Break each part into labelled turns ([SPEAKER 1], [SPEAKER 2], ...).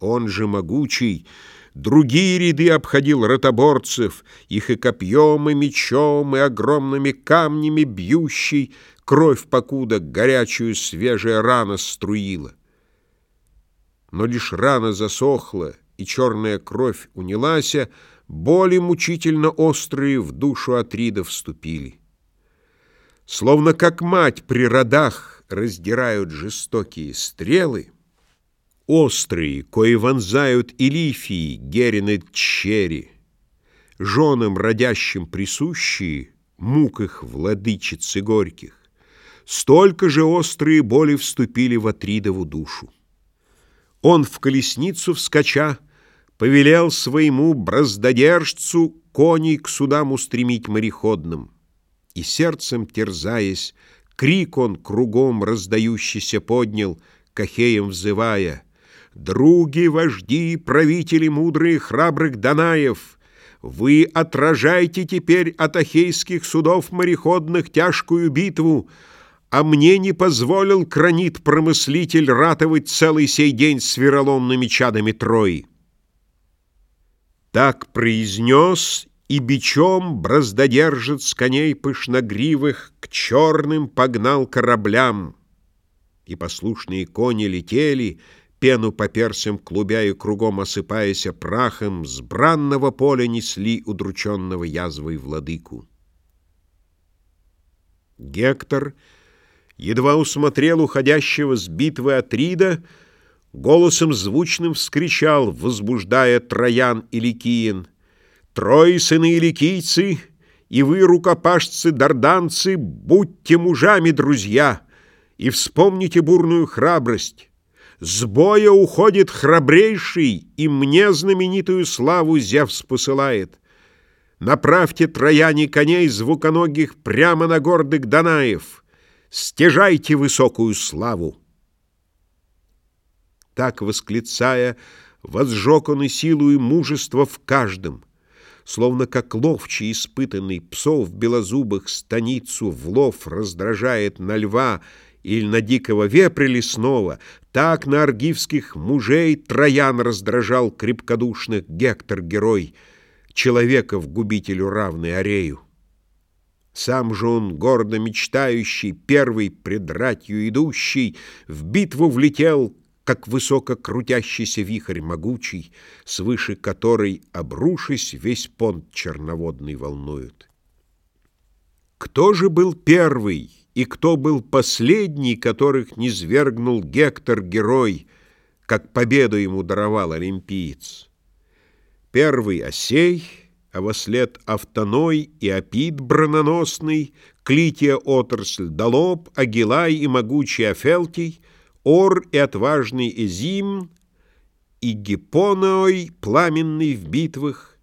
[SPEAKER 1] Он же могучий, другие ряды обходил ротоборцев, их и копьем, и мечом, и огромными камнями бьющий, кровь покуда горячую свежая рана струила. Но лишь рана засохла, и черная кровь унялася, боли мучительно острые в душу Атрида вступили. Словно как мать при родах раздирают жестокие стрелы, Острые, кои вонзают и лифии, герины черри, Женам родящим присущие, мук их владычицы горьких, Столько же острые боли вступили в Атридову душу. Он в колесницу вскоча Повелел своему браздодержцу Коней к судам устремить мореходным. И сердцем терзаясь, крик он кругом раздающийся поднял, Кахеем взывая — Други, вожди, правители мудрые храбрых Данаев, Вы отражайте теперь от ахейских судов мореходных тяжкую битву, А мне не позволил кранит-промыслитель ратовать целый сей день с вероломными чадами Трои. Так произнес, и бичом браздодержец коней пышногривых К черным погнал кораблям, и послушные кони летели, Пену по персям клубя и кругом осыпаясь прахом, С бранного поля несли удрученного язвой владыку. Гектор едва усмотрел уходящего с битвы Атрида, Голосом звучным вскричал, возбуждая Троян и Ликиен, «Трое сыны ликийцы, и вы, рукопашцы, дарданцы, будьте мужами, друзья, и вспомните бурную храбрость». С боя уходит храбрейший, и мне знаменитую славу Зевс посылает. Направьте трояне коней звуконогих прямо на гордых Данаев. Стяжайте высокую славу. Так, восклицая, возжег он и силу, и мужество в каждом, Словно как ловчий испытанный псов белозубых станицу в лов раздражает на льва или на дикого вепря лесного, так на аргивских мужей Троян раздражал крепкодушных Гектор-герой, человеков губителю равный Арею. Сам же он, гордо мечтающий, первый пред ратью идущий, в битву влетел, как высоко крутящийся вихрь могучий, свыше которой, обрушись, весь понт черноводный волнует. Кто же был первый? И кто был последний, которых не свергнул Гектор-герой, как победу ему даровал олимпиец. Первый — Осей, а вослед Автоной и Апид брононосный, Клития отрасль Долоб, Агилай и могучий Афелтий, Ор и отважный Эзим, и Гиппоной, пламенный в битвах,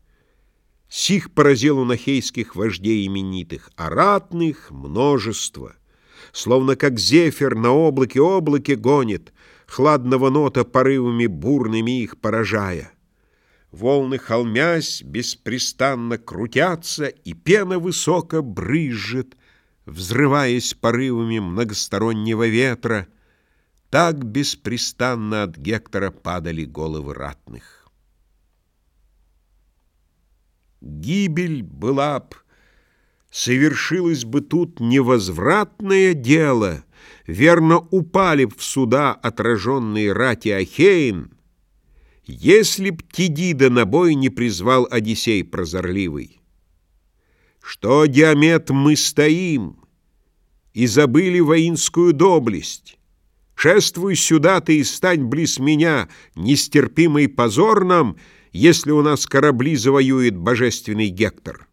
[SPEAKER 1] Сих поразил у нахейских вождей именитых, а ратных множество — Словно как зефир на облаке облаке гонит, Хладного нота порывами бурными их поражая. Волны холмясь, беспрестанно крутятся, И пена высоко брызжет, Взрываясь порывами многостороннего ветра, Так беспрестанно от Гектора падали головы ратных. Гибель была б Совершилось бы тут невозвратное дело, Верно упали б в суда отраженные рати Ахеин, Если б Тидида на бой не призвал Одиссей прозорливый. Что, Диамет, мы стоим И забыли воинскую доблесть. Шествуй сюда ты и стань близ меня, Нестерпимый позор нам, Если у нас корабли завоюет божественный Гектор.